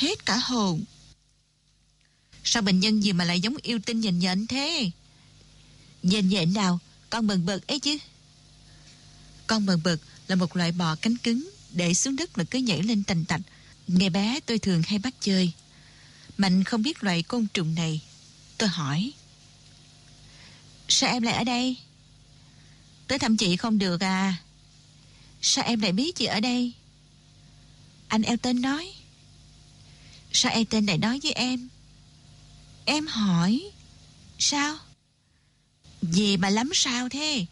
hết cả hồn. Sao bệnh nhân gì mà lại giống yêu tinh nhện nhện thế? Nhện nhện nào? Con bần bật ấy chứ. Con bần bật là một loại bò cánh cứng, để xuống đất là cứ nhảy lên tành tạch. Ngày bé tôi thường hay bắt chơi. Mạnh không biết loại côn trùng này. Tôi hỏi. Sao em lại ở đây? Tới thăm chị không được à? Sao em lại biết chị ở đây? Anh Elton nói. Sao Elton lại nói với em? Em hỏi. Sao? Gì mà lắm sao thế?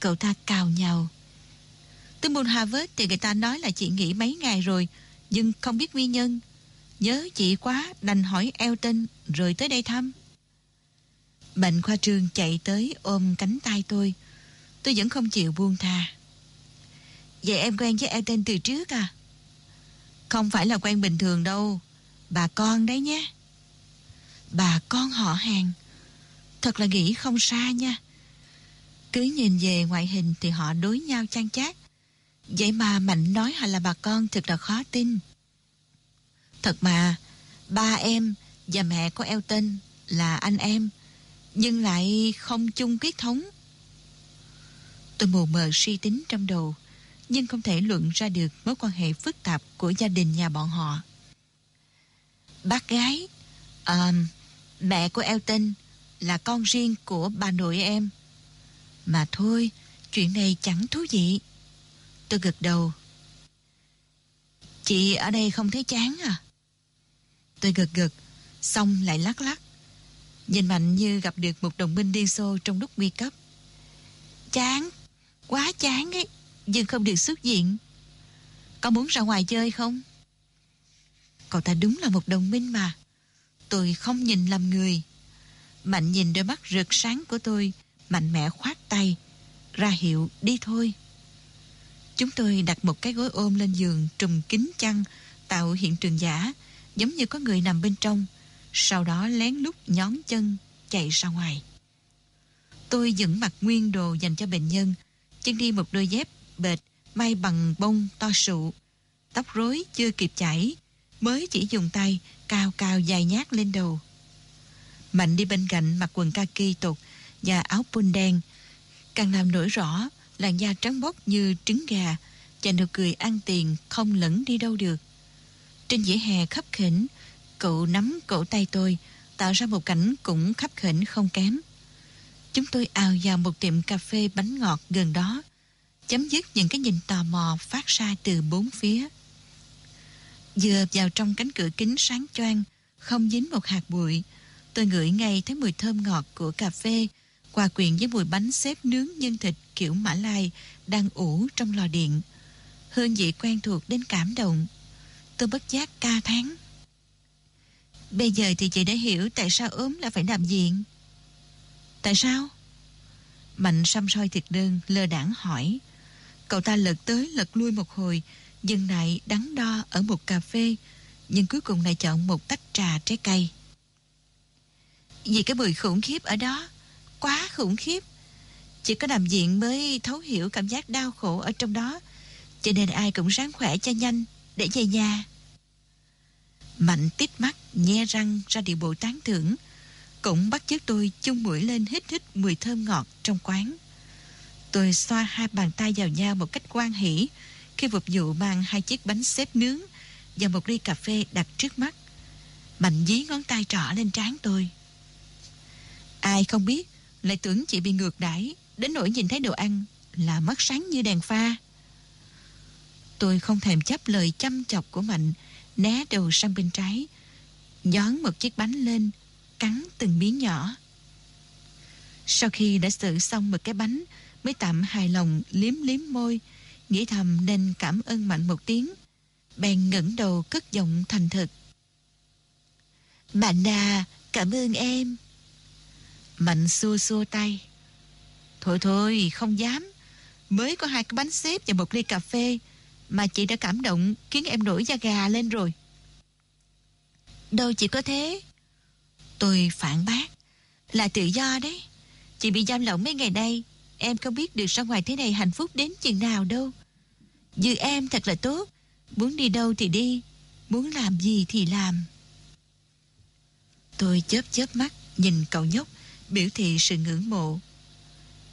Cậu ta cào nhau. Tới môn Harvard thì người ta nói là chị nghỉ mấy ngày rồi, nhưng không biết nguyên nhân. Nhớ chị quá, đành hỏi Elton rồi tới đây thăm. Bệnh khoa trương chạy tới ôm cánh tay tôi. Tôi vẫn không chịu buông tha. Vậy em quen với Elton từ trước à? Không phải là quen bình thường đâu. Bà con đấy nhé. Bà con họ hàng. Thật là nghĩ không xa nha. Cứ nhìn về ngoại hình thì họ đối nhau chan chát. Vậy mà Mạnh nói họ là bà con thật là khó tin. Thật mà, ba em và mẹ của Elton là anh em, nhưng lại không chung quyết thống. Tôi mù mờ suy tính trong đầu, nhưng không thể luận ra được mối quan hệ phức tạp của gia đình nhà bọn họ. Bác gái, à, mẹ của Elton là con riêng của bà nội em. Mà thôi, chuyện này chẳng thú vị. Tôi gật đầu. Chị ở đây không thấy chán à? Tôi gật gật, xong lại lắc lắc. Nhìn Mạnh như gặp được một đồng minh điên xô trong lúc nguy cấp. Chán, quá chán ấy, nhưng không được xuất diện. Có muốn ra ngoài chơi không? Cậu ta đúng là một đồng minh mà. Tôi không nhìn lầm người. Mạnh nhìn đôi mắt rực sáng của tôi, mạnh mẽ khoát tay, ra hiệu đi thôi. Chúng tôi đặt một cái gối ôm lên giường trùm kín chăn, tạo hiện trường giả, giống như có người nằm bên trong, sau đó lén lút nhón chân chạy ra ngoài. Tôi dựng mặt nguyên đồ dành cho bệnh nhân, chân đi một đôi dép bệt may bằng bông to sụ, tóc rối chưa kịp chảy, mới chỉ dùng tay cao cao dài nhát lên đầu. Mạnh đi bên cạnh mặc quần kaki tục và áo pun đen, càng làm nổi rõ làn da trắng bóc như trứng gà và nụ cười ăn tiền không lẫn đi đâu được. Trên dĩa hè khắp khỉnh, cậu nắm cổ tay tôi, tạo ra một cảnh cũng khắp khỉnh không kém. Chúng tôi ào vào một tiệm cà phê bánh ngọt gần đó, chấm dứt những cái nhìn tò mò phát ra từ bốn phía. Vừa vào trong cánh cửa kính sáng choang, không dính một hạt bụi, tôi ngửi ngay thấy mùi thơm ngọt của cà phê, hòa quyện với mùi bánh xếp nướng nhân thịt kiểu Mã Lai đang ủ trong lò điện. Hương vị quen thuộc đến cảm động. Tôi bất giác ca tháng. Bây giờ thì chị đã hiểu tại sao ốm là phải nằm viện. Tại sao? Mạnh xăm soi thiệt đơn, lơ đảng hỏi. Cậu ta lật tới lật lui một hồi, dừng lại đắn đo ở một cà phê, nhưng cuối cùng lại chọn một tách trà trái cây. Vì cái mùi khủng khiếp ở đó, quá khủng khiếp. Chỉ có nằm diện mới thấu hiểu cảm giác đau khổ ở trong đó, cho nên ai cũng ráng khỏe cho nhanh để về nhà. Mạnh tít mắt, nhe răng ra điệu bộ tán thưởng, cũng bắt chước tôi chung mũi lên hít hít mùi thơm ngọt trong quán. Tôi xoa hai bàn tay vào nhau một cách quan hỷ khi phục vụ mang hai chiếc bánh xếp nướng và một ly cà phê đặt trước mắt. Mạnh dí ngón tay trỏ lên trán tôi. Ai không biết, lại tưởng chị bị ngược đãi, đến nỗi nhìn thấy đồ ăn là mắt sáng như đèn pha. Tôi không thèm chấp lời chăm chọc của Mạnh, né đầu sang bên trái, nhón một chiếc bánh lên, cắn từng miếng nhỏ. Sau khi đã xử xong một cái bánh mới tạm hài lòng liếm liếm môi nghĩ thầm nên cảm ơn Mạnh một tiếng bèn ngẩng đầu cất giọng thành thật. Mạnh à, cảm ơn em. Mạnh xua xua tay. Thôi thôi, không dám. Mới có hai cái bánh xếp và một ly cà phê mà chị đã cảm động khiến em nổi da gà lên rồi. Đâu chỉ có thế. Tôi phản bác. Là tự do đấy. Chị bị giam lỏng mấy ngày đây. Em không biết được ra ngoài thế này hạnh phúc đến chừng nào đâu. Dư em thật là tốt. Muốn đi đâu thì đi. muốn làm gì thì làm. Tôi chớp chớp mắt, nhìn cậu nhóc, biểu thị sự ngưỡng mộ.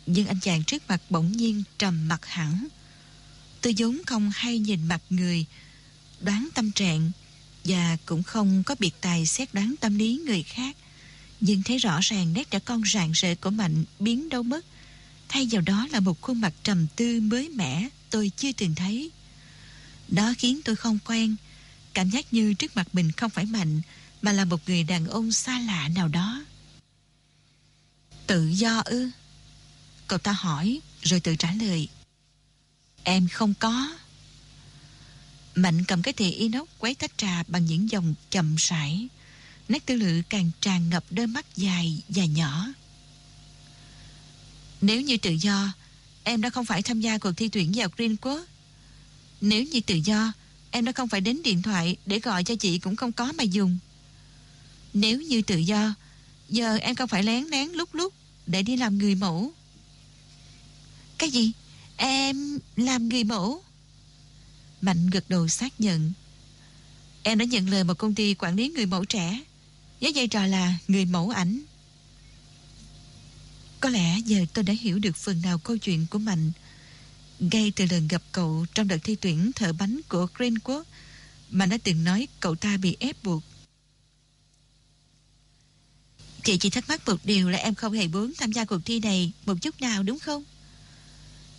Nhưng anh chàng trước mặt bỗng nhiên trầm mặt hẳn. Tôi vốn không hay nhìn mặt người, đoán tâm trạng và cũng không có biệt tài xét đoán tâm lý người khác. Nhưng thấy rõ ràng nét trẻ con rạng rỡ của Mạnh biến đâu mất. Thay vào đó là một khuôn mặt trầm tư mới mẻ tôi chưa từng thấy. Đó khiến tôi không quen, cảm giác như trước mặt mình không phải Mạnh mà là một người đàn ông xa lạ nào đó. Tự do ư? Cậu ta hỏi rồi tự trả lời. Em không có. Mạnh cầm cái thìa inox quấy tách trà bằng những dòng chậm sải Nét tư lự càng tràn ngập đôi mắt dài và nhỏ. Nếu như tự do, em đã không phải tham gia cuộc thi tuyển vào Green Quốc Nếu như tự do, em đã không phải đến điện thoại để gọi cho chị cũng không có mà dùng. Nếu như tự do, giờ em không phải lén lén lúc lúc để đi làm người mẫu. Cái gì? Em làm người mẫu? Mạnh gật đầu xác nhận. Em đã nhận lời một công ty quản lý người mẫu trẻ với vai trò là người mẫu ảnh. Có lẽ giờ tôi đã hiểu được phần nào câu chuyện của Mạnh. Ngay từ lần gặp cậu trong đợt thi tuyển thợ bánh của Greenwood, Mạnh đã từng nói cậu ta bị ép buộc. Chị chỉ thắc mắc một điều là em không hề muốn tham gia cuộc thi này một chút nào đúng không?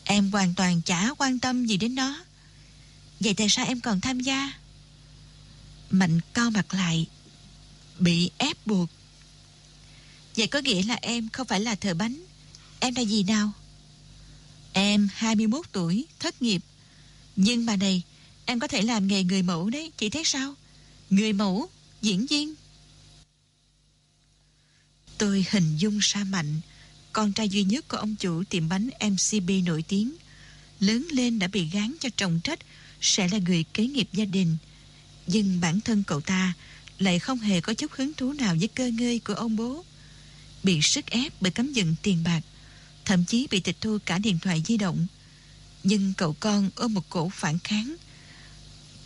Em hoàn toàn chả quan tâm gì đến nó. Vậy tại sao em còn tham gia? Mạnh cao mặt lại. Bị ép buộc. Vậy có nghĩa là em không phải là thợ bánh. Em là gì nào? Em 21 tuổi, thất nghiệp. Nhưng mà này, em có thể làm nghề người mẫu đấy, chị thấy sao? Người mẫu, diễn viên. Tôi hình dung Sa Mạnh, con trai duy nhất của ông chủ tiệm bánh MCB nổi tiếng. Lớn lên đã bị gán cho trọng trách sẽ là người kế nghiệp gia đình. Nhưng bản thân cậu ta lại không hề có chút hứng thú nào với cơ ngơi của ông bố. Bị sức ép bởi cấm dừng tiền bạc, thậm chí bị tịch thu cả điện thoại di động. Nhưng cậu con ôm một cổ phản kháng,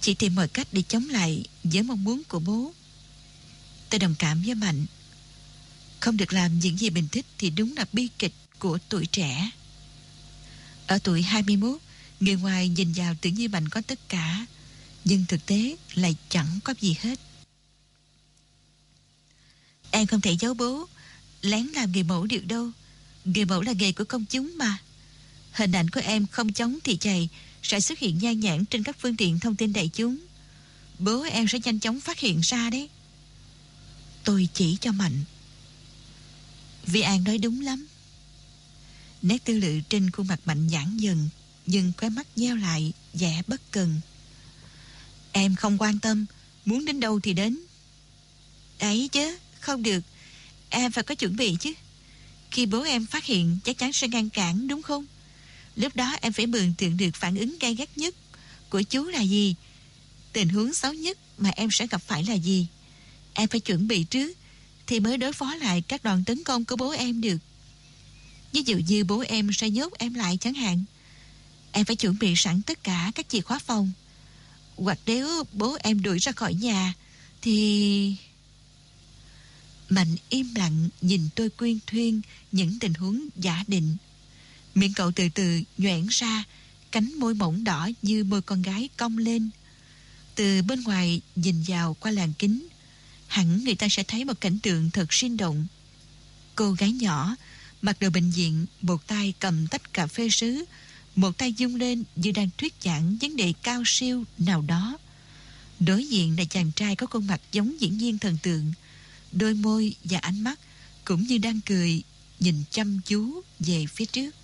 chỉ tìm mọi cách để chống lại với mong muốn của bố. Tôi đồng cảm với Mạnh. Không được làm những gì mình thích thì đúng là bi kịch của tuổi trẻ. Ở tuổi 21, người ngoài nhìn vào tưởng như Mạnh có tất cả, nhưng thực tế lại chẳng có gì hết. Em không thể giấu bố, lén làm người mẫu được đâu. Người mẫu là nghề của công chúng mà. Hình ảnh của em không chống thì chạy sẽ xuất hiện nhan nhản trên các phương tiện thông tin đại chúng. Bố em sẽ nhanh chóng phát hiện ra đấy. Tôi chỉ cho Mạnh. Vì An nói đúng lắm. Nét tư lự trên khuôn mặt Mạnh giãn dần, nhưng khóe mắt nheo lại, vẻ bất cần. Em không quan tâm, muốn đến đâu thì đến. Ấy chứ, không được. Em phải có chuẩn bị chứ. Khi bố em phát hiện chắc chắn sẽ ngăn cản, đúng không? Lúc đó em phải mường tượng được phản ứng gay gắt nhất của chú là gì? Tình huống xấu nhất mà em sẽ gặp phải là gì? Em phải chuẩn bị trước thì mới đối phó lại các đoàn tấn công của bố em được. Ví dụ như bố em sẽ nhốt em lại chẳng hạn. Em phải chuẩn bị sẵn tất cả các chìa khóa phòng. Hoặc nếu bố em đuổi ra khỏi nhà thì... Mạnh im lặng nhìn tôi quyên thuyên những tình huống giả định. Miệng cậu từ từ nhoẻn ra, cánh môi mỏng đỏ như môi con gái cong lên. Từ bên ngoài nhìn vào qua làn kính, hẳn người ta sẽ thấy một cảnh tượng thật sinh động. Cô gái nhỏ, mặc đồ bệnh viện, một tay cầm tách cà phê sứ, một tay dung lên như đang thuyết giảng vấn đề cao siêu nào đó. Đối diện là chàng trai có khuôn mặt giống diễn viên thần tượng, đôi môi và ánh mắt cũng như đang cười, nhìn chăm chú về phía trước.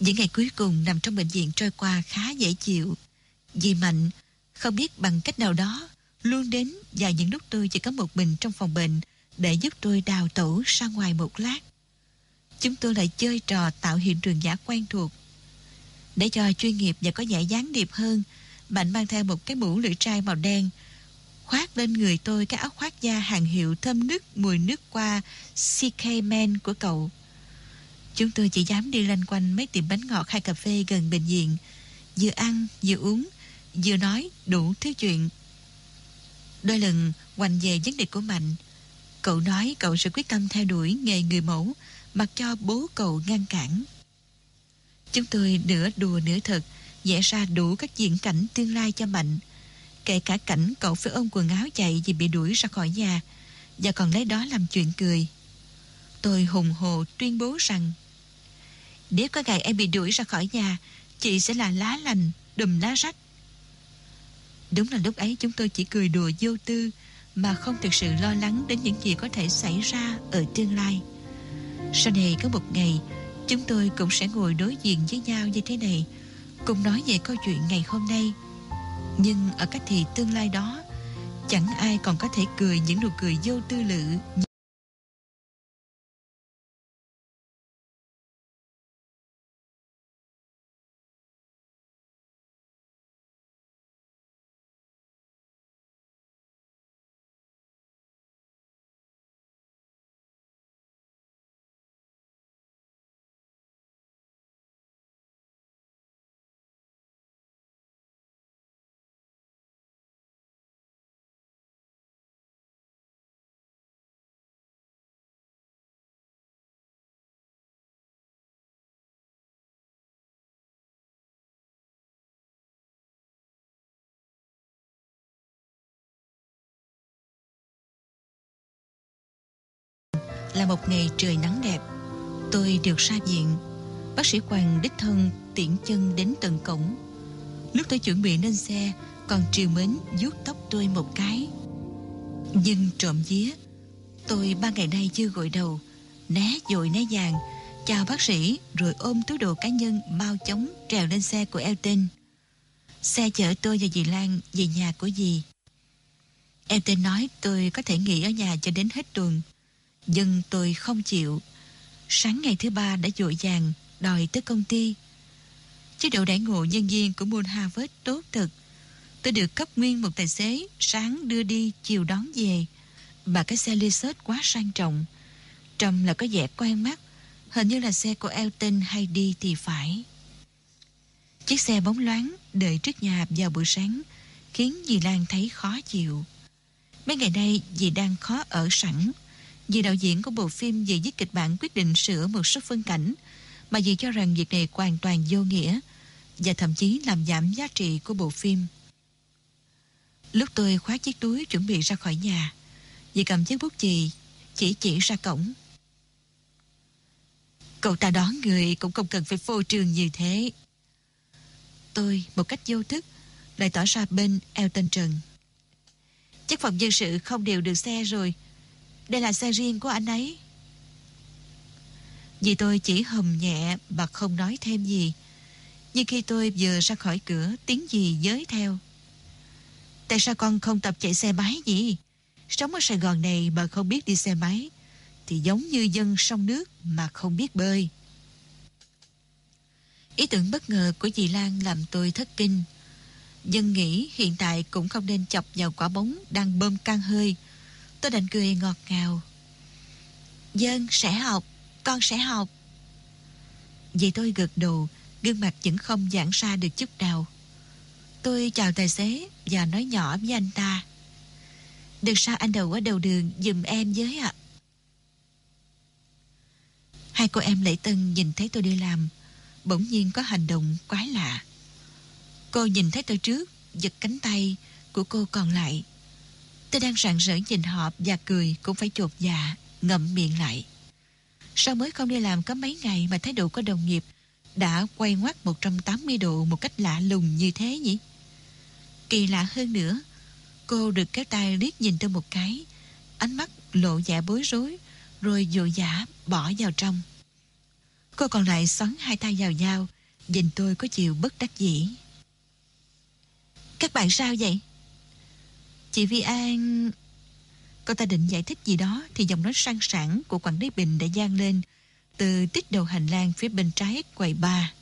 Những ngày cuối cùng nằm trong bệnh viện trôi qua khá dễ chịu. Vì Mạnh không biết bằng cách nào đó luôn đến và những lúc tôi chỉ có một mình trong phòng bệnh để giúp tôi đào tổ ra ngoài một lát. Chúng tôi lại chơi trò tạo hiện trường giả quen thuộc. Để cho chuyên nghiệp và có vẻ gián điệp hơn, Mạnh mang theo một cái mũ lưỡi trai màu đen, khoác lên người tôi cái áo khoác da hàng hiệu thơm nước mùi nước qua CK Men của cậu. Chúng tôi chỉ dám đi lanh quanh mấy tiệm bánh ngọt hay cà phê gần bệnh viện, vừa ăn vừa uống vừa nói đủ thứ chuyện. Đôi lần hoành về vấn đề của Mạnh, cậu nói cậu sẽ quyết tâm theo đuổi nghề người mẫu, mặc cho bố cậu ngăn cản. Chúng tôi nửa đùa nửa thật, vẽ ra đủ các diễn cảnh tương lai cho Mạnh, kể cả cảnh cậu phải ôm quần áo chạy vì bị đuổi ra khỏi nhà, và còn lấy đó làm chuyện cười. Tôi hùng hồ tuyên bố rằng nếu có ngày em bị đuổi ra khỏi nhà, chị sẽ là lá lành, đùm lá rách. Đúng là lúc ấy chúng tôi chỉ cười đùa vô tư mà không thực sự lo lắng đến những gì có thể xảy ra ở tương lai. Sau này có một ngày, chúng tôi cũng sẽ ngồi đối diện với nhau như thế này, cùng nói về câu chuyện ngày hôm nay. Nhưng ở cách thì tương lai đó, chẳng ai còn có thể cười những nụ cười vô tư lự là một ngày trời nắng đẹp. Tôi được ra viện. Bác sĩ Quang đích thân tiễn chân đến tận cổng. Lúc tôi chuẩn bị lên xe, còn triều mến vuốt tóc tôi một cái. Nhưng trộm vía, tôi ba ngày nay chưa gội đầu, né dội né vàng, chào bác sĩ rồi ôm túi đồ cá nhân mau chóng trèo lên xe của Elton. Xe chở tôi và dì Lan về nhà của dì. Elton nói tôi có thể nghỉ ở nhà cho đến hết tuần. Nhưng tôi không chịu. Sáng ngày thứ ba đã dội vàng đòi tới công ty. Chế độ đãi ngộ nhân viên của Moon Harvard tốt thật. Tôi được cấp nguyên một tài xế, sáng đưa đi, chiều đón về. Mà cái xe Lizard quá sang trọng. Trầm là có vẻ quen mắt. Hình như là xe của Elton hay đi thì phải. Chiếc xe bóng loáng đợi trước nhà vào buổi sáng, khiến dì Lan thấy khó chịu. Mấy ngày nay dì đang khó ở sẵn vì đạo diễn của bộ phim về viết kịch bản quyết định sửa một số phân cảnh mà vì cho rằng việc này hoàn toàn vô nghĩa và thậm chí làm giảm giá trị của bộ phim. Lúc tôi khóa chiếc túi chuẩn bị ra khỏi nhà, vì cầm chiếc bút chì chỉ chỉ ra cổng. Cậu ta đón người cũng không cần phải phô trương như thế. Tôi, một cách vô thức, lại tỏ ra bên Elton Trần. Chắc phòng dân sự không đều được xe rồi, đây là xe riêng của anh ấy. Vì tôi chỉ hầm nhẹ và không nói thêm gì. Nhưng khi tôi vừa ra khỏi cửa, tiếng gì giới theo. Tại sao con không tập chạy xe máy gì? Sống ở Sài Gòn này mà không biết đi xe máy, thì giống như dân sông nước mà không biết bơi. Ý tưởng bất ngờ của dì Lan làm tôi thất kinh. Dân nghĩ hiện tại cũng không nên chọc vào quả bóng đang bơm căng hơi, Tôi đành cười ngọt ngào. Dân sẽ học, con sẽ học. Vậy tôi gật đầu, gương mặt vẫn không giãn ra được chút nào. Tôi chào tài xế và nói nhỏ với anh ta. Được sao anh đầu ở đầu đường dùm em với ạ? Hai cô em lễ tân nhìn thấy tôi đi làm, bỗng nhiên có hành động quái lạ. Cô nhìn thấy tôi trước, giật cánh tay của cô còn lại. Tôi đang rạng rỡ nhìn họ và cười cũng phải chột dạ, ngậm miệng lại. Sao mới không đi làm có mấy ngày mà thái độ của đồng nghiệp đã quay ngoắt 180 độ một cách lạ lùng như thế nhỉ? Kỳ lạ hơn nữa, cô được kéo tay liếc nhìn tôi một cái, ánh mắt lộ vẻ bối rối, rồi dội dã bỏ vào trong. Cô còn lại xoắn hai tay vào nhau, nhìn tôi có chiều bất đắc dĩ. Các bạn sao vậy? Chị Vi An... Cô ta định giải thích gì đó thì giọng nói sang sảng của quản lý Bình đã gian lên từ tích đầu hành lang phía bên trái quầy ba.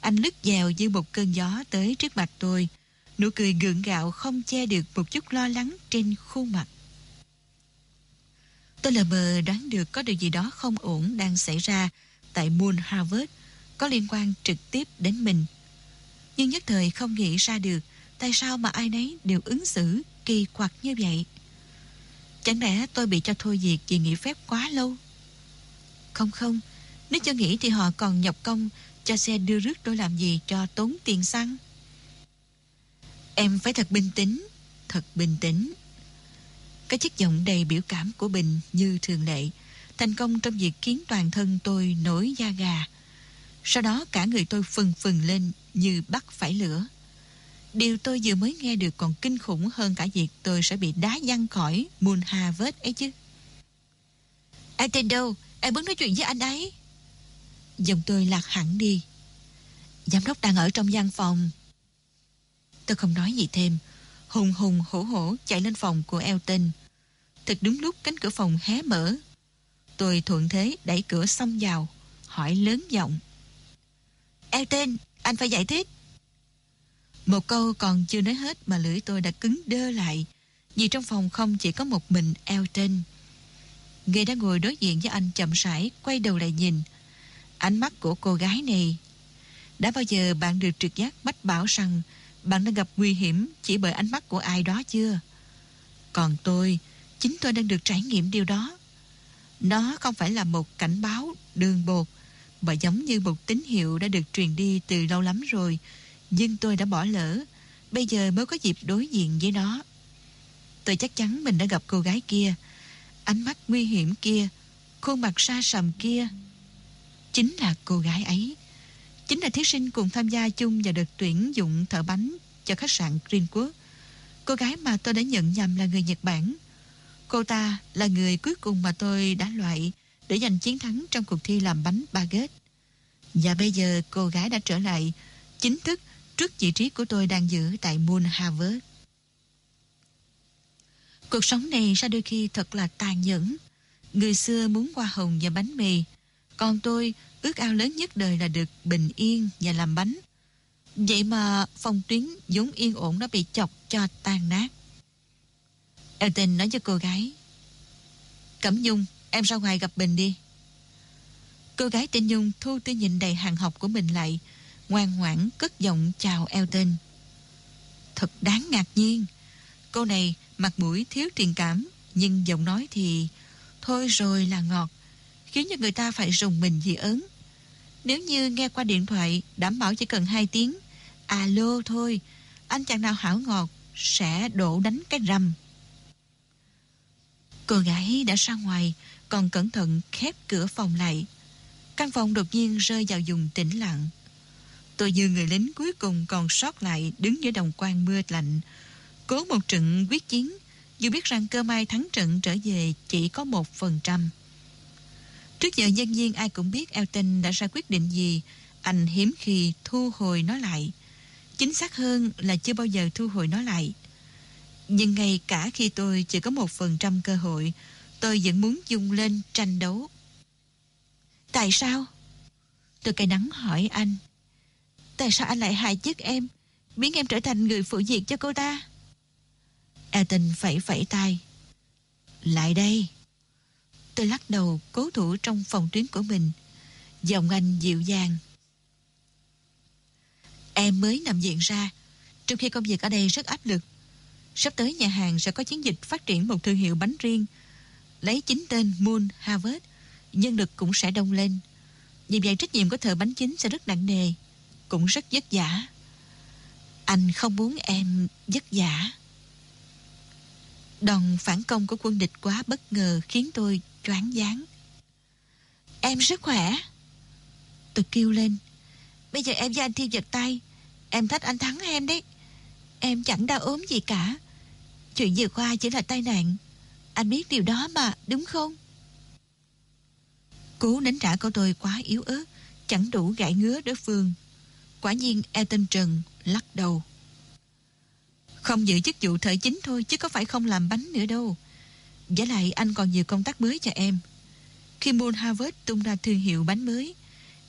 Anh lướt dèo như một cơn gió tới trước mặt tôi. Nụ cười gượng gạo không che được một chút lo lắng trên khuôn mặt. Tôi lờ mờ đoán được có điều gì đó không ổn đang xảy ra tại Moon Harvard có liên quan trực tiếp đến mình. Nhưng nhất thời không nghĩ ra được Tại sao mà ai nấy đều ứng xử kỳ quặc như vậy? Chẳng lẽ tôi bị cho thôi việc vì nghỉ phép quá lâu? Không không, nếu cho nghỉ thì họ còn nhập công cho xe đưa rước tôi làm gì cho tốn tiền xăng. Em phải thật bình tĩnh, thật bình tĩnh. Cái chiếc giọng đầy biểu cảm của Bình như thường lệ, thành công trong việc khiến toàn thân tôi nổi da gà. Sau đó cả người tôi phừng phừng lên như bắt phải lửa. Điều tôi vừa mới nghe được còn kinh khủng hơn cả việc tôi sẽ bị đá văng khỏi Moon Harvest ấy chứ. Anh tên đâu? Em muốn nói chuyện với anh ấy. Giọng tôi lạc hẳn đi. Giám đốc đang ở trong văn phòng. Tôi không nói gì thêm. Hùng hùng hổ hổ chạy lên phòng của Elton. Thật đúng lúc cánh cửa phòng hé mở. Tôi thuận thế đẩy cửa xông vào, hỏi lớn giọng. Elton, anh phải giải thích. Một câu còn chưa nói hết mà lưỡi tôi đã cứng đơ lại vì trong phòng không chỉ có một mình Elton. Người đang ngồi đối diện với anh chậm rãi quay đầu lại nhìn. Ánh mắt của cô gái này. Đã bao giờ bạn được trực giác bách bảo rằng bạn đang gặp nguy hiểm chỉ bởi ánh mắt của ai đó chưa? Còn tôi, chính tôi đang được trải nghiệm điều đó. Nó không phải là một cảnh báo đường bột mà giống như một tín hiệu đã được truyền đi từ lâu lắm rồi nhưng tôi đã bỏ lỡ. Bây giờ mới có dịp đối diện với nó. Tôi chắc chắn mình đã gặp cô gái kia. Ánh mắt nguy hiểm kia, Khuôn mặt xa sầm kia. Chính là cô gái ấy. Chính là thí sinh cùng tham gia chung Và được tuyển dụng thợ bánh Cho khách sạn Greenwood Cô gái mà tôi đã nhận nhầm là người Nhật Bản. Cô ta là người cuối cùng mà tôi đã loại Để giành chiến thắng trong cuộc thi làm bánh baguette. Và bây giờ cô gái đã trở lại, Chính thức trước vị trí của tôi đang giữ tại Moon Harvard. Cuộc sống này ra đôi khi thật là tàn nhẫn. Người xưa muốn hoa hồng và bánh mì, còn tôi ước ao lớn nhất đời là được bình yên và làm bánh. Vậy mà phong tuyến vốn yên ổn đã bị chọc cho tan nát. Elton nói cho cô gái Cẩm Dung, em ra ngoài gặp Bình đi. Cô gái tên Nhung thu tư nhìn đầy hàng học của mình lại ngoan ngoãn cất giọng chào Elton. Thật đáng ngạc nhiên. Cô này mặt mũi thiếu truyền cảm, nhưng giọng nói thì thôi rồi là ngọt, khiến cho người ta phải rùng mình dị ớn. Nếu như nghe qua điện thoại, đảm bảo chỉ cần hai tiếng, alo thôi, anh chàng nào hảo ngọt sẽ đổ đánh cái rầm. Cô gái đã ra ngoài, còn cẩn thận khép cửa phòng lại. Căn phòng đột nhiên rơi vào vùng tĩnh lặng. Tôi như người lính cuối cùng còn sót lại đứng giữa đồng quan mưa lạnh. Cố một trận quyết chiến, dù biết rằng cơ may thắng trận trở về chỉ có một phần trăm. Trước giờ nhân viên ai cũng biết Elton đã ra quyết định gì, anh hiếm khi thu hồi nó lại. Chính xác hơn là chưa bao giờ thu hồi nó lại. Nhưng ngay cả khi tôi chỉ có một phần trăm cơ hội, tôi vẫn muốn dùng lên tranh đấu. Tại sao? Tôi cay đắng hỏi anh. Tại sao anh lại hại chết em? Biến em trở thành người phụ diệt cho cô ta. Ethan phẩy phẩy tay. Lại đây. Tôi lắc đầu cố thủ trong phòng tuyến của mình. Giọng anh dịu dàng. Em mới nằm viện ra. Trong khi công việc ở đây rất áp lực. Sắp tới nhà hàng sẽ có chiến dịch phát triển một thương hiệu bánh riêng. Lấy chính tên Moon Harvest, Nhân lực cũng sẽ đông lên. Vì vậy trách nhiệm của thợ bánh chính sẽ rất nặng nề cũng rất vất vả. Anh không muốn em vất vả. Đòn phản công của quân địch quá bất ngờ khiến tôi choáng váng. Em rất khỏe. Tôi kêu lên. Bây giờ em và anh Thiên giật tay. Em thách anh thắng em đấy. Em chẳng đau ốm gì cả. Chuyện vừa qua chỉ là tai nạn. Anh biết điều đó mà, đúng không? Cú đánh trả của tôi quá yếu ớt, chẳng đủ gãi ngứa đối phương. Quả nhiên Elton Trần lắc đầu. Không giữ chức vụ thợ chính thôi chứ có phải không làm bánh nữa đâu. Giả lại anh còn nhiều công tác mới cho em. Khi Moon Harvest tung ra thương hiệu bánh mới,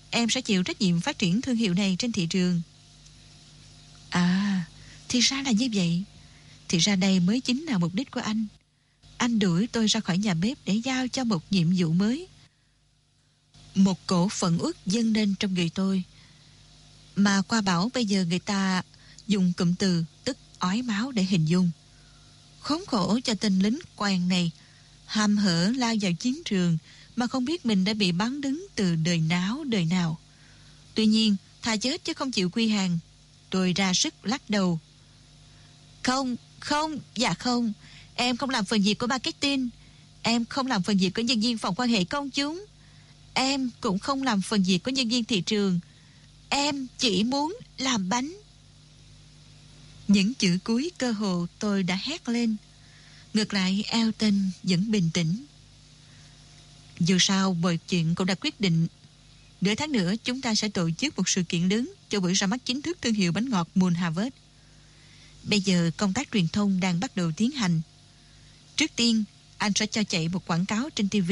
em sẽ chịu trách nhiệm phát triển thương hiệu này trên thị trường. À, thì ra là như vậy. Thì ra đây mới chính là mục đích của anh. Anh đuổi tôi ra khỏi nhà bếp để giao cho một nhiệm vụ mới. Một cổ phận ước dâng lên trong người tôi. Mà qua bảo bây giờ người ta dùng cụm từ tức ói máu để hình dung. Khốn khổ cho tên lính quen này, hàm hở lao vào chiến trường mà không biết mình đã bị bắn đứng từ đời náo đời nào. Tuy nhiên, thà chết chứ không chịu quy hàng. Tôi ra sức lắc đầu. Không, không, dạ không. Em không làm phần việc của marketing. Em không làm phần việc của nhân viên phòng quan hệ công chúng. Em cũng không làm phần việc của nhân viên thị trường. Em chỉ muốn làm bánh. Những chữ cuối cơ hồ tôi đã hét lên. Ngược lại Elton vẫn bình tĩnh. Dù sao mọi chuyện cũng đã quyết định. Nửa tháng nữa chúng ta sẽ tổ chức một sự kiện lớn cho buổi ra mắt chính thức thương hiệu bánh ngọt Moon Harvest. Bây giờ công tác truyền thông đang bắt đầu tiến hành. Trước tiên, anh sẽ cho chạy một quảng cáo trên TV.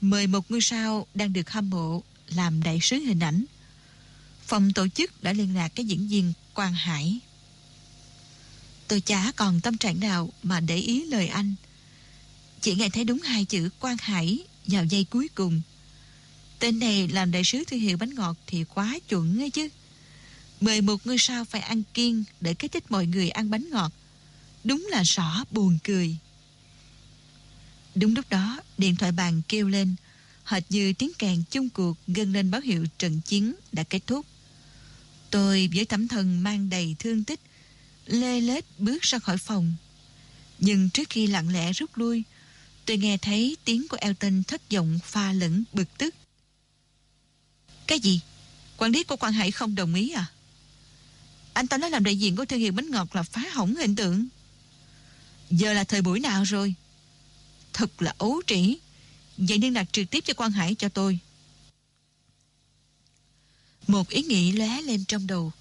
Mời một ngôi sao đang được hâm mộ làm đại sứ hình ảnh. Phòng tổ chức đã liên lạc cái diễn viên Quang Hải. Tôi chả còn tâm trạng nào mà để ý lời anh. Chỉ nghe thấy đúng hai chữ Quang Hải vào giây cuối cùng. Tên này làm đại sứ thương hiệu bánh ngọt thì quá chuẩn ấy chứ. Mời một ngôi sao phải ăn kiêng để kích thích mọi người ăn bánh ngọt. Đúng là rõ buồn cười. Đúng lúc đó, điện thoại bàn kêu lên, hệt như tiếng kèn chung cuộc gân lên báo hiệu trận chiến đã kết thúc. Tôi với tấm thân mang đầy thương tích, lê lết bước ra khỏi phòng. Nhưng trước khi lặng lẽ rút lui, tôi nghe thấy tiếng của Elton thất vọng pha lẫn bực tức. Cái gì? Quản lý của quan Hải không đồng ý à? Anh ta nói làm đại diện của thương hiệu bánh ngọt là phá hỏng hình tượng. Giờ là thời buổi nào rồi? Thật là ấu trĩ. Vậy liên lạc trực tiếp cho quan Hải cho tôi. Một ý nghĩ lóe lên trong đầu.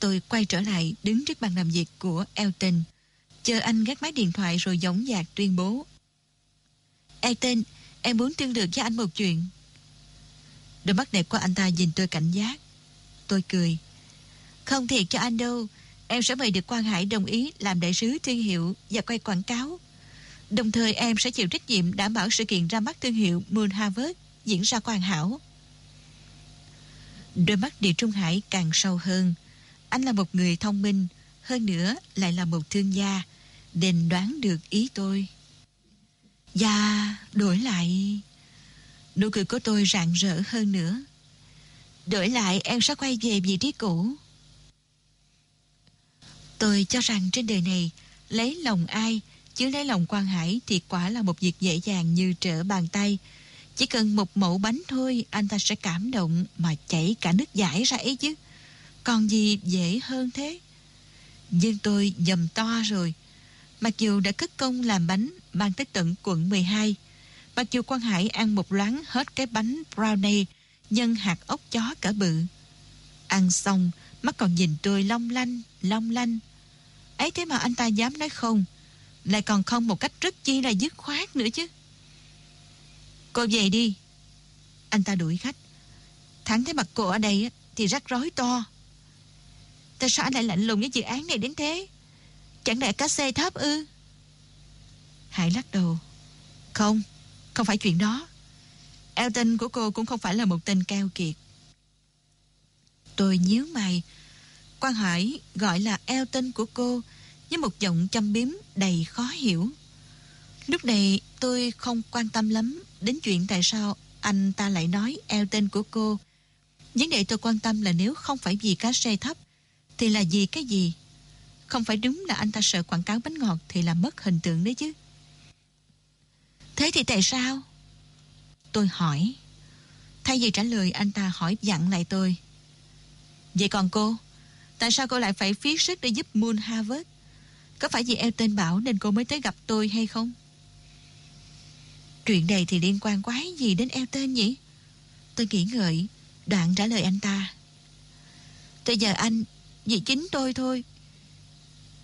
Tôi quay trở lại đứng trước bàn làm việc của Elton. Chờ anh gác máy điện thoại rồi giống dạc tuyên bố. Elton, em muốn tương được với anh một chuyện. Đôi mắt đẹp của anh ta nhìn tôi cảnh giác. Tôi cười. Không thiệt cho anh đâu. Em sẽ mời được Quang Hải đồng ý làm đại sứ thương hiệu và quay quảng cáo. Đồng thời em sẽ chịu trách nhiệm đảm bảo sự kiện ra mắt thương hiệu Moon Harvest diễn ra hoàn hảo. Đôi mắt Địa Trung Hải càng sâu hơn. Anh là một người thông minh, hơn nữa lại là một thương gia, đền đoán được ý tôi. Và đổi lại... Nụ cười của tôi rạng rỡ hơn nữa. Đổi lại em sẽ quay về vị trí cũ. Tôi cho rằng trên đời này, lấy lòng ai, chứ lấy lòng quan Hải thì quả là một việc dễ dàng như trở bàn tay. Chỉ cần một mẫu bánh thôi, anh ta sẽ cảm động mà chảy cả nước giải ra ấy chứ. Còn gì dễ hơn thế? Nhưng tôi dầm to rồi. Mặc dù đã cất công làm bánh mang tới tận quận 12, mặc dù Quang Hải ăn một loáng hết cái bánh brownie nhân hạt ốc chó cả bự. Ăn xong, mắt còn nhìn tôi long lanh, long lanh. Ấy thế mà anh ta dám nói không, lại còn không một cách rất chi là dứt khoát nữa chứ. Cô về đi. Anh ta đuổi khách. Thắng thấy mặt cô ở đây thì rắc rối to. Tại sao anh lại lạnh lùng với dự án này đến thế? Chẳng lẽ cá xe thấp ư? Hải lắc đầu. Không, không phải chuyện đó. Elton của cô cũng không phải là một tên cao kiệt. Tôi nhíu mày. Quang Hải gọi là Elton của cô với một giọng chăm biếm đầy khó hiểu. Lúc này tôi không quan tâm lắm đến chuyện tại sao anh ta lại nói eo tên của cô. Vấn đề tôi quan tâm là nếu không phải vì cá xe thấp thì là vì cái gì? Không phải đúng là anh ta sợ quảng cáo bánh ngọt thì là mất hình tượng đấy chứ. Thế thì tại sao? Tôi hỏi. Thay vì trả lời, anh ta hỏi dặn lại tôi. Vậy còn cô? Tại sao cô lại phải phí sức để giúp Moon Harvest? Có phải vì Elton bảo nên cô mới tới gặp tôi hay không? Chuyện này thì liên quan quái gì đến Elton nhỉ? Tôi nghĩ ngợi, đoạn trả lời anh ta. Tôi giờ anh, vì chính tôi thôi.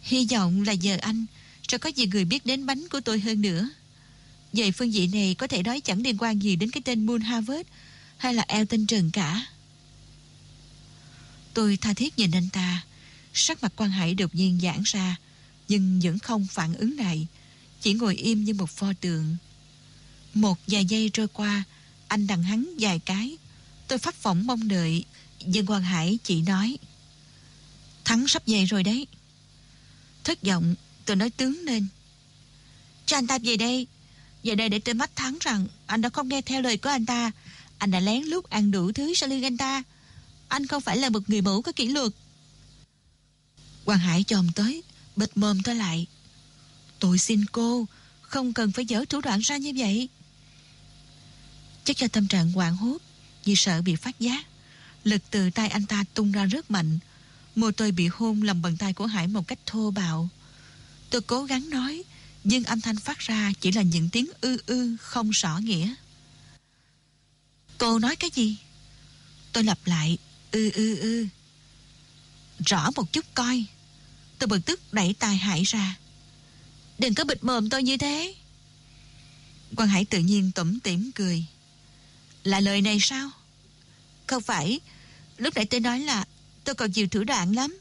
Hy vọng là giờ anh sẽ có gì người biết đến bánh của tôi hơn nữa. Về phương diện này có thể nói chẳng liên quan gì đến cái tên Moon Harvest hay là Elton Trần cả. Tôi tha thiết nhìn anh ta, sắc mặt quan hải đột nhiên giãn ra, nhưng vẫn không phản ứng lại, chỉ ngồi im như một pho tượng. Một vài giây trôi qua, anh đằng hắn vài cái. Tôi phát phỏng mong đợi, dân Quang Hải chỉ nói Thắng sắp về rồi đấy. Thất vọng, tôi nói tướng lên. Cho anh ta về đây. Về đây để tôi mắt thắng rằng anh đã không nghe theo lời của anh ta. Anh đã lén lút ăn đủ thứ sau lưng anh ta. Anh không phải là một người mẫu có kỷ luật. Hoàng Hải chồm tới, bịt mồm tôi lại. Tôi xin cô, không cần phải dở thủ đoạn ra như vậy. Chắc cho tâm trạng hoảng hốt vì sợ bị phát giác. Lực từ tay anh ta tung ra rất mạnh. Môi tôi bị hôn lòng bàn tay của Hải một cách thô bạo. Tôi cố gắng nói, nhưng âm thanh phát ra chỉ là những tiếng ư ư không rõ nghĩa. Cô nói cái gì? Tôi lặp lại, ư ư ư. Rõ một chút coi. Tôi bực tức đẩy tay Hải ra. Đừng có bịt mồm tôi như thế. Quang Hải tự nhiên tủm tỉm cười. Là lời này sao? Không phải, lúc nãy tôi nói là tôi còn nhiều thủ đoạn lắm.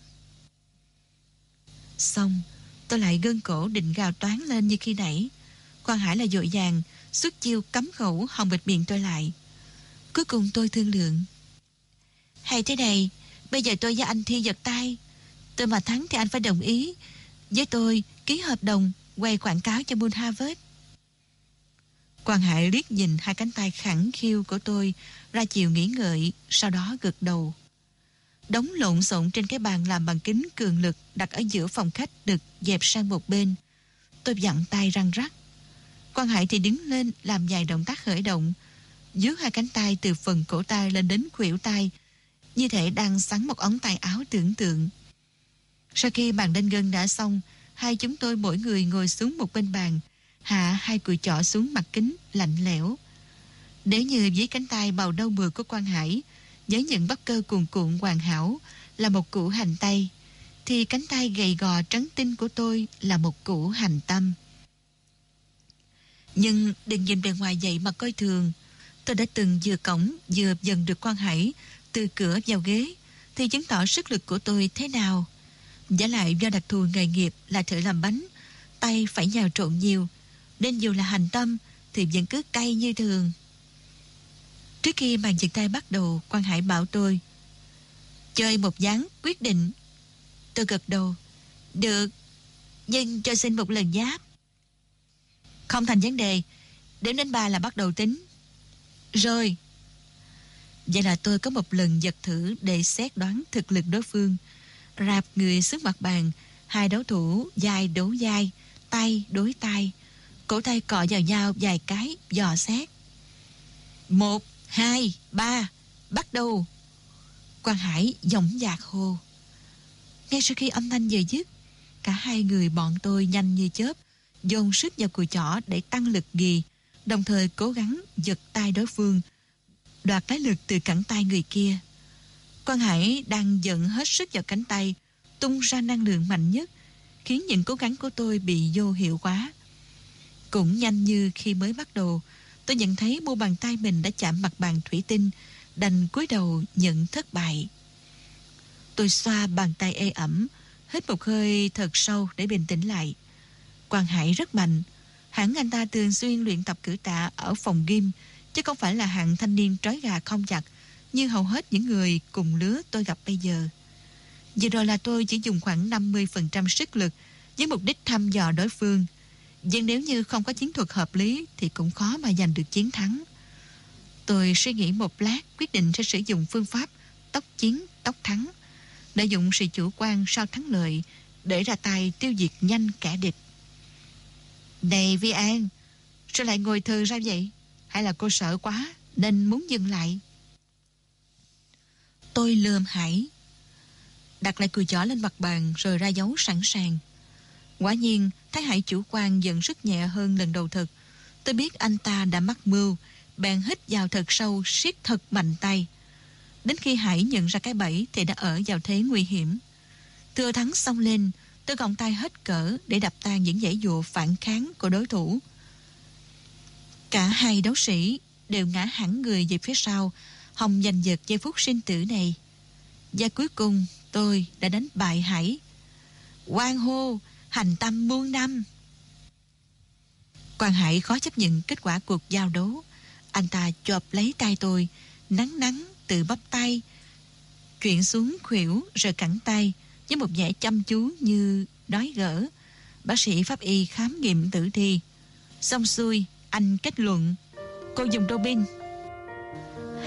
Xong, tôi lại gân cổ định gào toán lên như khi nãy. Quang Hải là dội vàng, xuất chiêu cấm khẩu hòng bịt miệng tôi lại. Cuối cùng tôi thương lượng. Hay thế này, bây giờ tôi và anh Thi giật tay. Tôi mà thắng thì anh phải đồng ý. Với tôi, ký hợp đồng, quay quảng cáo cho Moon Harvest. Quan Hải liếc nhìn hai cánh tay khẳng khiu của tôi ra chiều nghĩ ngợi, sau đó gật đầu. Đống lộn xộn trên cái bàn làm bằng kính cường lực đặt ở giữa phòng khách được dẹp sang một bên. Tôi dặn tay răng rắc. Quan Hải thì đứng lên làm vài động tác khởi động, dưới hai cánh tay từ phần cổ tay lên đến khuỷu tay, như thể đang sắn một ống tay áo tưởng tượng. Sau khi bàn đinh gân đã xong, hai chúng tôi mỗi người ngồi xuống một bên bàn, hạ hai cùi chỏ xuống mặt kính lạnh lẽo. Nếu như dưới cánh tay bào đau mượt của Quang Hải, với những bắp cơ cuồn cuộn hoàn hảo là một củ hành tây, thì cánh tay gầy gò trắng tinh của tôi là một củ hành tâm. Nhưng đừng nhìn bề ngoài vậy mà coi thường. Tôi đã từng vừa cổng vừa dần được Quang Hải từ cửa vào ghế thì chứng tỏ sức lực của tôi thế nào. Giả lại do đặc thù nghề nghiệp là thợ làm bánh, tay phải nhào trộn nhiều, nên dù là hành tâm thì vẫn cứ cay như thường. Trước khi màn giật tay bắt đầu, Quang Hải bảo tôi Chơi một dáng quyết định. Tôi gật đầu. Được, nhưng cho xin một lần giáp. Không thành vấn đề. Đến đến ba là bắt đầu tính. Rồi. Vậy là tôi có một lần giật thử để xét đoán thực lực đối phương. Rạp người xuống mặt bàn, hai đấu thủ dài đấu dài, tay đối tay. Cổ tay cọ vào nhau vài cái, dò xét. Một, hai, ba, bắt đầu. Quang Hải giọng dạc hồ. Ngay sau khi âm thanh vừa dứt, cả hai người bọn tôi nhanh như chớp, dồn sức vào cùi chỏ để tăng lực ghi đồng thời cố gắng giật tay đối phương, đoạt lấy lực từ cẳng tay người kia. Quang Hải đang giận hết sức vào cánh tay, tung ra năng lượng mạnh nhất, khiến những cố gắng của tôi bị vô hiệu quá. Cũng nhanh như khi mới bắt đầu, tôi nhận thấy mu bàn tay mình đã chạm mặt bàn thủy tinh, đành cúi đầu nhận thất bại. Tôi xoa bàn tay ê ẩm, hít một hơi thật sâu để bình tĩnh lại. Quang Hải rất mạnh, hẳn anh ta thường xuyên luyện tập cử tạ ở phòng gym, chứ không phải là hạng thanh niên trói gà không chặt như hầu hết những người cùng lứa tôi gặp bây giờ. Vừa rồi là tôi chỉ dùng khoảng 50% sức lực với mục đích thăm dò đối phương. Nhưng nếu như không có chiến thuật hợp lý thì cũng khó mà giành được chiến thắng. Tôi suy nghĩ một lát quyết định sẽ sử dụng phương pháp tốc chiến, tốc thắng. Lợi dụng sự chủ quan sau thắng lợi để ra tay tiêu diệt nhanh kẻ địch. Này Vi An, sao lại ngồi thừ ra vậy? Hay là cô sợ quá nên muốn dừng lại? Tôi lườm Hải. Đặt lại cùi chỏ lên mặt bàn rồi ra dấu sẵn sàng. Quả nhiên, Thái Hải chủ quan dần sức nhẹ hơn lần đầu thực. Tôi biết anh ta đã mắc mưu, bèn hít vào thật sâu, siết thật mạnh tay. Đến khi Hải nhận ra cái bẫy thì đã ở vào thế nguy hiểm. Thừa thắng xong lên, tôi gọng tay hết cỡ để đập tan những dãy dụa phản kháng của đối thủ. Cả hai đấu sĩ đều ngã hẳn người về phía sau, hòng giành giật giây phút sinh tử này. Và cuối cùng tôi đã đánh bại Hải. Quang hô, hành tâm muôn năm. Quang Hải khó chấp nhận kết quả cuộc giao đấu. Anh ta chộp lấy tay tôi, nắng nắng từ bắp tay, chuyển xuống khuỷu rồi cẳng tay với một vẻ chăm chú như nói gỡ. Bác sĩ pháp y khám nghiệm tử thi. Xong xuôi, anh kết luận. Cô dùng Robin.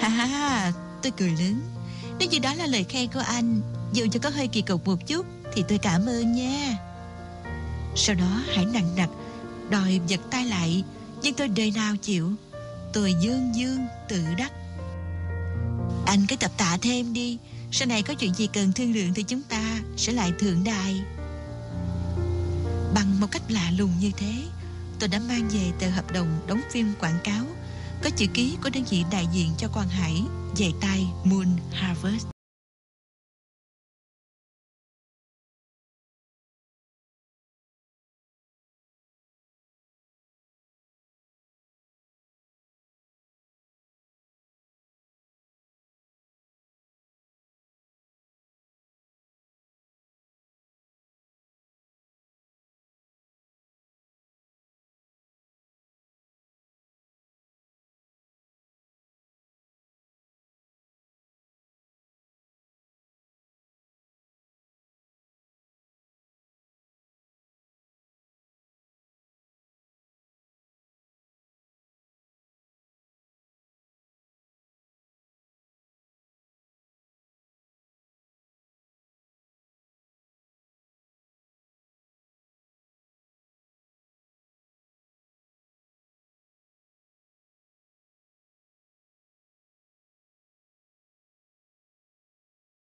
Ha ha ha, tôi cười lớn. Nếu như đó là lời khen của anh, dù cho có hơi kỳ cục một chút, thì tôi cảm ơn nha. Sau đó hãy nặng nặc, đòi giật tay lại, nhưng tôi đời nào chịu. Tôi dương dương tự đắc. Anh cứ tập tạ thêm đi, sau này có chuyện gì cần thương lượng thì chúng ta sẽ lại thượng đài. Bằng một cách lạ lùng như thế, tôi đã mang về tờ hợp đồng đóng phim quảng cáo có chữ ký của đơn vị đại diện cho Quang Hải Dạy tay Moon Harvest.